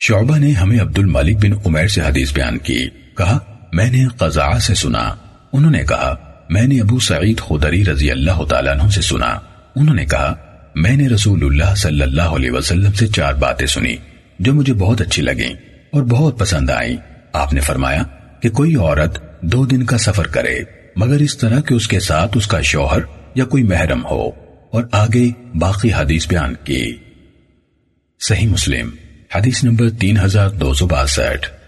شعبہ نے ہمیں عبد الملک بن عمیر سے حدیث بیان کی۔ کہا، میں نے قضاء سے سنا۔ انہوں نے کہا، میں نے ابو سعید خدری رضی اللہ تعالیٰ عنہ سے سنا۔ انہوں نے کہا، میں نے رسول اللہ صلی اللہ علیہ وسلم سے چار باتیں سنی جو مجھے بہت اچھی لگیں اور بہت پسند آئیں۔ آپ نے فرمایا کہ کوئی عورت دو دن کا سفر کرے، مگر اس طرح کہ اس کے ساتھ اس کا شوہر یا کوئی محرم ہو۔ اور آگے باقی حدیث بیان کی۔ صحیح مسلم۔ حدیث نمبر تین ہزار دو سو باسٹھ۔